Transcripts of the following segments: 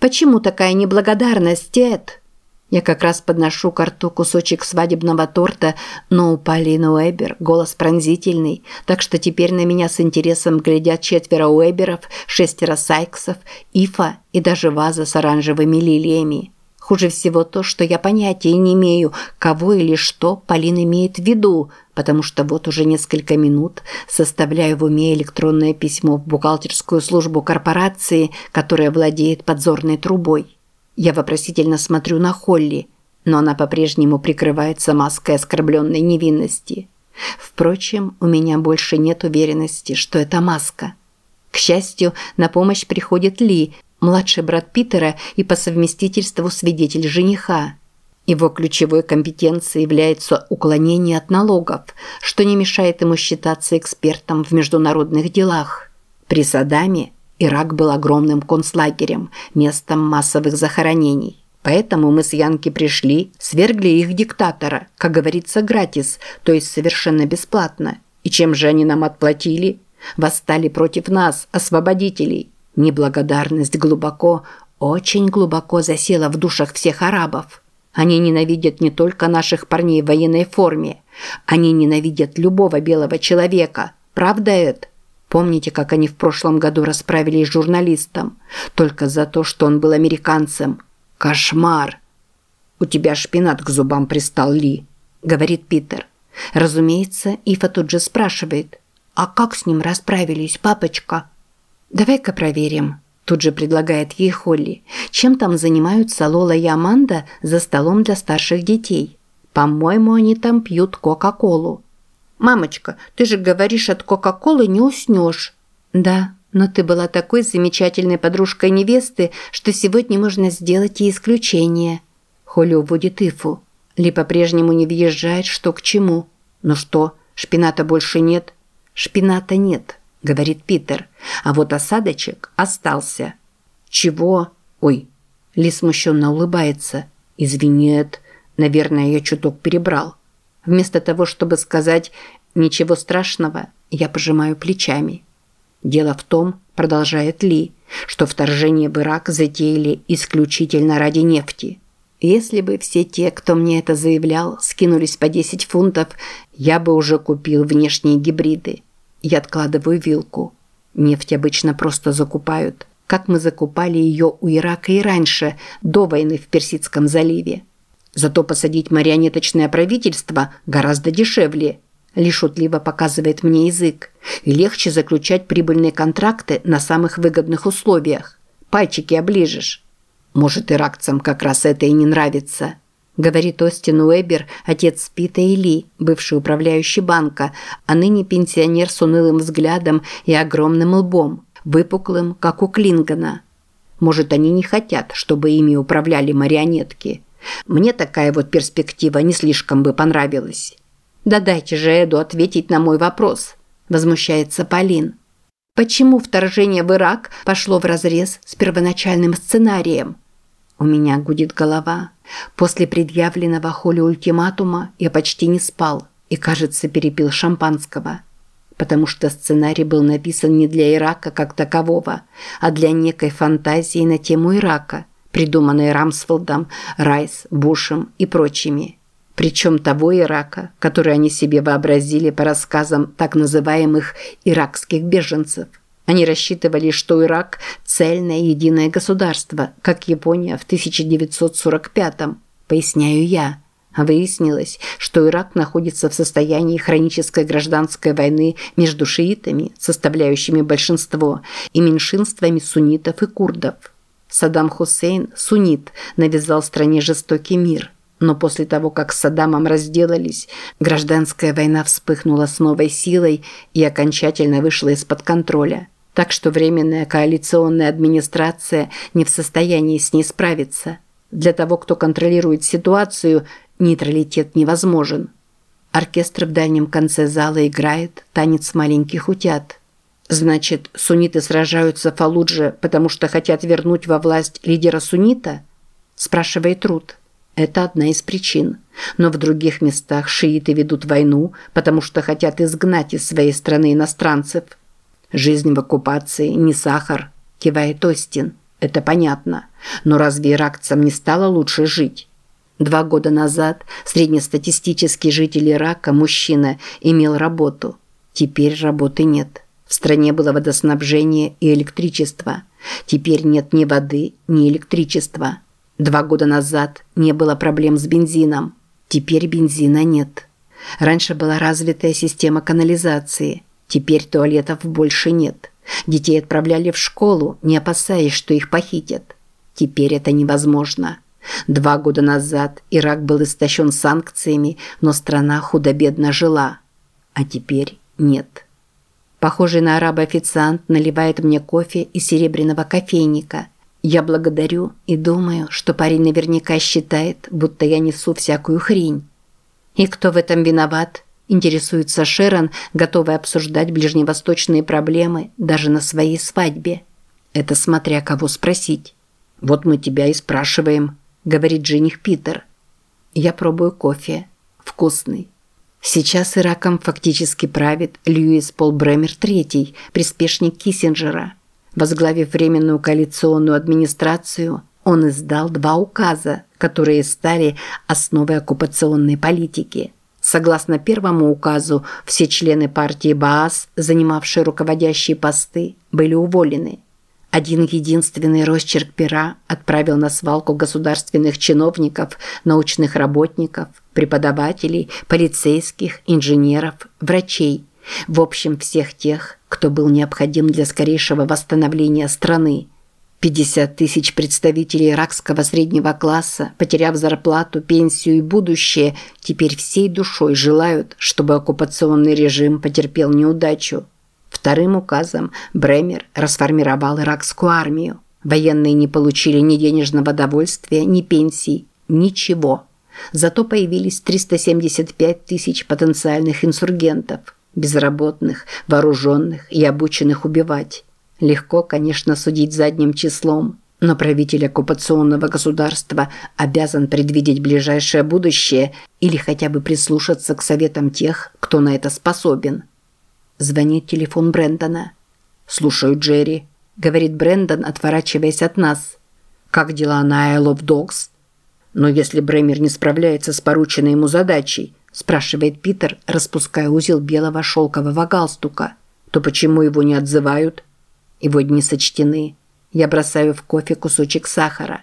Почему такая неблагодарность, Эд?» Я как раз подношу к рту кусочек свадебного торта, но у Полины Уэбер голос пронзительный, так что теперь на меня с интересом глядят четверо Уэберов, шестеро Сайксов, Ифа и даже ваза с оранжевыми лилиями. Хуже всего то, что я понятия не имею, кого или что Полин имеет в виду, потому что вот уже несколько минут составляю в уме электронное письмо в бухгалтерскую службу корпорации, которая владеет подзорной трубой. Я вопросительно смотрю на Холли, но она по-прежнему прикрывается маской оскорбленной невинности. Впрочем, у меня больше нет уверенности, что это маска. К счастью, на помощь приходит Ли, младший брат Питера и по совместительству свидетель жениха. Его ключевой компетенцией является уклонение от налогов, что не мешает ему считаться экспертом в международных делах. При Саддаме Ирак был огромным концлагерем, местом массовых захоронений. Поэтому мы с Янки пришли, свергли их диктатора, как говорится, гратис, то есть совершенно бесплатно. И чем же они нам отплатили? Восстали против нас, освободителей. Неблагодарность глубоко, очень глубоко засела в душах всех арабов. Они ненавидят не только наших парней в военной форме. Они ненавидят любого белого человека. Правда, Эд? Помните, как они в прошлом году расправились с журналистом? Только за то, что он был американцем. Кошмар! «У тебя шпинат к зубам пристал, Ли», – говорит Питер. Разумеется, Ифа тут же спрашивает. «А как с ним расправились, папочка?» «Давай-ка проверим», – тут же предлагает ей Холли. «Чем там занимаются Лола и Аманда за столом для старших детей? По-моему, они там пьют Кока-Колу». «Мамочка, ты же говоришь, от Кока-Колы не уснешь». «Да, но ты была такой замечательной подружкой невесты, что сегодня можно сделать и исключение». Холли уводит Ифу. Ли по-прежнему не въезжает, что к чему. «Ну что, шпината больше нет?» «Шпината нет», – говорит Питер. «А вот осадочек остался». «Чего?» «Ой». Ли смущенно улыбается. «Извинет. Наверное, я чуток перебрал». Вместо того, чтобы сказать «ничего страшного», я пожимаю плечами. Дело в том, продолжает Ли, что вторжение в Ирак затеяли исключительно ради нефти. Если бы все те, кто мне это заявлял, скинулись по 10 фунтов, я бы уже купил внешние гибриды. Я откладываю вилку. Нефть обычно просто закупают, как мы закупали ее у Ирака и раньше, до войны в Персидском заливе. Зато посадить марионеточное правительство гораздо дешевле. Лишь показывает мне язык. И легче заключать прибыльные контракты на самых выгодных условиях. Пальчики оближешь. Может, иракцам как раз это и не нравится. Говорит Остин Уэбер, отец Пита и Ли, бывший управляющий банка, а ныне пенсионер с унылым взглядом и огромным лбом, выпуклым, как у Клингана. Может, они не хотят, чтобы ими управляли марионетки. Мне такая вот перспектива не слишком бы понравилась. Да дайте же Эду ответить на мой вопрос, возмущается Полин. Почему вторжение в Ирак пошло вразрез с первоначальным сценарием? У меня гудит голова. После предъявленного Холли ультиматума я почти не спал и, кажется, перепил шампанского. Потому что сценарий был написан не для Ирака как такового, а для некой фантазии на тему Ирака – придуманные Рамсфелдом, Райс, Бушем и прочими. Причем того Ирака, который они себе вообразили по рассказам так называемых «иракских беженцев». Они рассчитывали, что Ирак – цельное единое государство, как Япония в 1945-м, поясняю я. Выяснилось, что Ирак находится в состоянии хронической гражданской войны между шиитами, составляющими большинство, и меньшинствами суннитов и курдов. Саддам Хусейн, суннит, навязал стране жестокий мир. Но после того, как с Саддамом разделались, гражданская война вспыхнула с новой силой и окончательно вышла из-под контроля. Так что временная коалиционная администрация не в состоянии с ней справиться. Для того, кто контролирует ситуацию, нейтралитет невозможен. Оркестр в дальнем конце зала играет танец маленьких утят. Значит, сунниты сражаются в Фалудже, потому что хотят вернуть во власть лидера суннита? Спрашивает Рут. Это одна из причин. Но в других местах шииты ведут войну, потому что хотят изгнать из своей страны иностранцев. Жизнь в оккупации не сахар, кивает Остин. Это понятно. Но разве иракцам не стало лучше жить? Два года назад среднестатистический житель Ирака, мужчина, имел работу. Теперь работы нет. В стране было водоснабжение и электричество. Теперь нет ни воды, ни электричества. Два года назад не было проблем с бензином. Теперь бензина нет. Раньше была развитая система канализации. Теперь туалетов больше нет. Детей отправляли в школу, не опасаясь, что их похитят. Теперь это невозможно. Два года назад Ирак был истощен санкциями, но страна худо-бедно жила. А теперь нет. Похожий на араба официант наливает мне кофе из серебряного кофейника. Я благодарю и думаю, что парень наверняка считает, будто я несу всякую хрень. И кто в этом виноват? Интересуется Шерон, готовая обсуждать ближневосточные проблемы даже на своей свадьбе. Это смотря кого спросить. «Вот мы тебя и спрашиваем», – говорит жених Питер. Я пробую кофе. Вкусный. Сейчас Ираком фактически правит Льюис Пол Бремер III, приспешник Киссинджера. Возглавив Временную коалиционную администрацию, он издал два указа, которые стали основой оккупационной политики. Согласно первому указу, все члены партии Баас, занимавшие руководящие посты, были уволены. Один единственный росчерк пера отправил на свалку государственных чиновников, научных работников, преподавателей, полицейских, инженеров, врачей, в общем всех тех, кто был необходим для скорейшего восстановления страны. 50 тысяч представителей иракского среднего класса, потеряв зарплату, пенсию и будущее, теперь всей душой желают, чтобы оккупационный режим потерпел неудачу. Вторым указом Бремер расформировал иракскую армию. Военные не получили ни денежного довольствия, ни пенсий, ничего. Зато появились 375 тысяч потенциальных инсургентов, безработных, вооруженных и обученных убивать. Легко, конечно, судить задним числом, но правитель оккупационного государства обязан предвидеть ближайшее будущее или хотя бы прислушаться к советам тех, кто на это способен. Звонит телефон Брэндона. «Слушаю, Джерри», – говорит Брэндон, отворачиваясь от нас. «Как дела на Isle of Dogs?» «Но если Бремер не справляется с порученной ему задачей», – спрашивает Питер, распуская узел белого шелкового галстука, «то почему его не отзывают?» Его дни сочтены. Я бросаю в кофе кусочек сахара.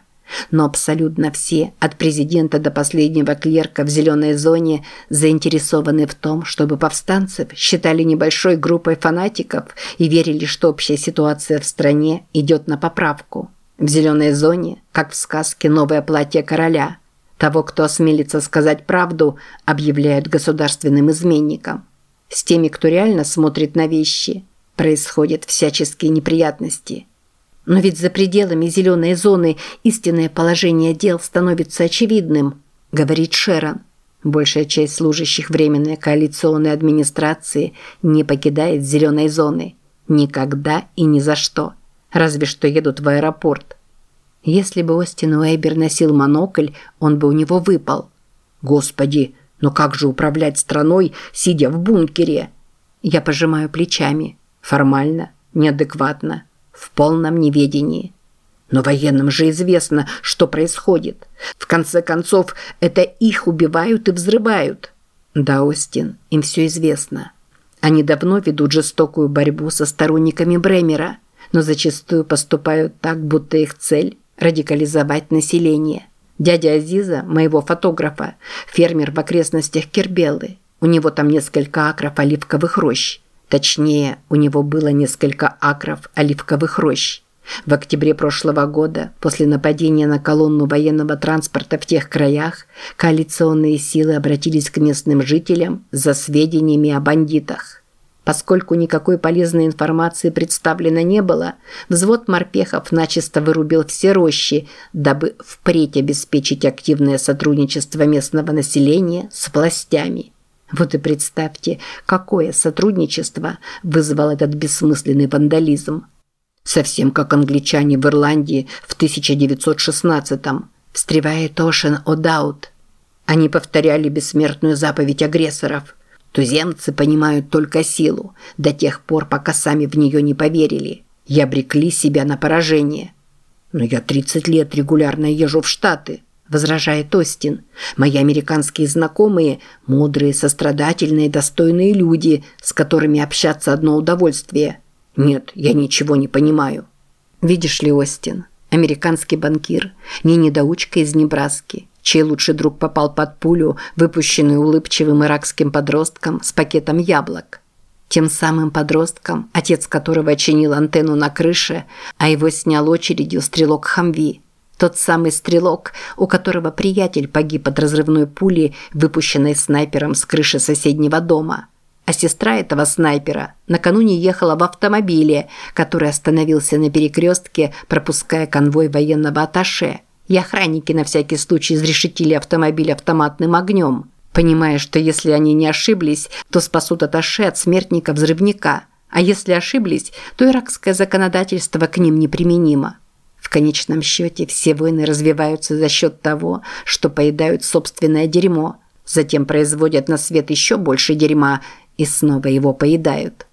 Но абсолютно все, от президента до последнего клерка в зеленой зоне, заинтересованы в том, чтобы повстанцев считали небольшой группой фанатиков и верили, что общая ситуация в стране идет на поправку. В зеленой зоне, как в сказке «Новое платье короля», того, кто осмелится сказать правду, объявляют государственным изменником. С теми, кто реально смотрит на вещи, происходят всяческие неприятности – но ведь за пределами зеленой зоны истинное положение дел становится очевидным, говорит Шерон. Большая часть служащих Временной коалиционной администрации не покидает зеленой зоны. Никогда и ни за что. Разве что едут в аэропорт. Если бы Остин Уэйбер носил монокль, он бы у него выпал. Господи, но как же управлять страной, сидя в бункере? Я пожимаю плечами. Формально, неадекватно в полном неведении. Но военным же известно, что происходит. В конце концов, это их убивают и взрывают. Да, Остин, им все известно. Они давно ведут жестокую борьбу со сторонниками Бремера, но зачастую поступают так, будто их цель – радикализовать население. Дядя Азиза, моего фотографа, фермер в окрестностях Кербелы. У него там несколько акров оливковых рощ. Точнее, у него было несколько акров оливковых рощ. В октябре прошлого года, после нападения на колонну военного транспорта в тех краях, коалиционные силы обратились к местным жителям за сведениями о бандитах. Поскольку никакой полезной информации представлено не было, взвод морпехов начисто вырубил все рощи, дабы впредь обеспечить активное сотрудничество местного населения с властями – вот и представьте, какое сотрудничество вызвал этот бессмысленный вандализм. Совсем как англичане в Ирландии в 1916-м, встревает Ошен О'Даут. Они повторяли бессмертную заповедь агрессоров. Туземцы понимают только силу, до тех пор, пока сами в нее не поверили и обрекли себя на поражение. «Но я 30 лет регулярно езжу в Штаты», – возражает Остин. «Мои американские знакомые – мудрые, сострадательные, достойные люди, с которыми общаться одно удовольствие. Нет, я ничего не понимаю». Видишь ли, Остин, американский банкир, не недоучка из Небраски, чей лучший друг попал под пулю, выпущенную улыбчивым иракским подростком с пакетом яблок. Тем самым подростком, отец которого чинил антенну на крыше, а его снял очередью стрелок Хамви. Тот самый стрелок, у которого приятель погиб от разрывной пули, выпущенной снайпером с крыши соседнего дома. А сестра этого снайпера накануне ехала в автомобиле, который остановился на перекрестке, пропуская конвой военного атташе – и охранники на всякий случай изрешетили автомобиль автоматным огнем, понимая, что если они не ошиблись, то спасут Аташе от смертника-взрывника, а если ошиблись, то иракское законодательство к ним неприменимо. В конечном счете все войны развиваются за счет того, что поедают собственное дерьмо, затем производят на свет еще больше дерьма и снова его поедают.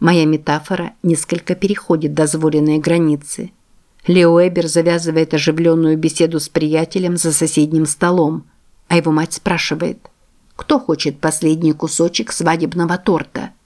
Моя метафора несколько переходит дозволенные границы – Лео Эбер завязывает оживленную беседу с приятелем за соседним столом, а его мать спрашивает, кто хочет последний кусочек свадебного торта –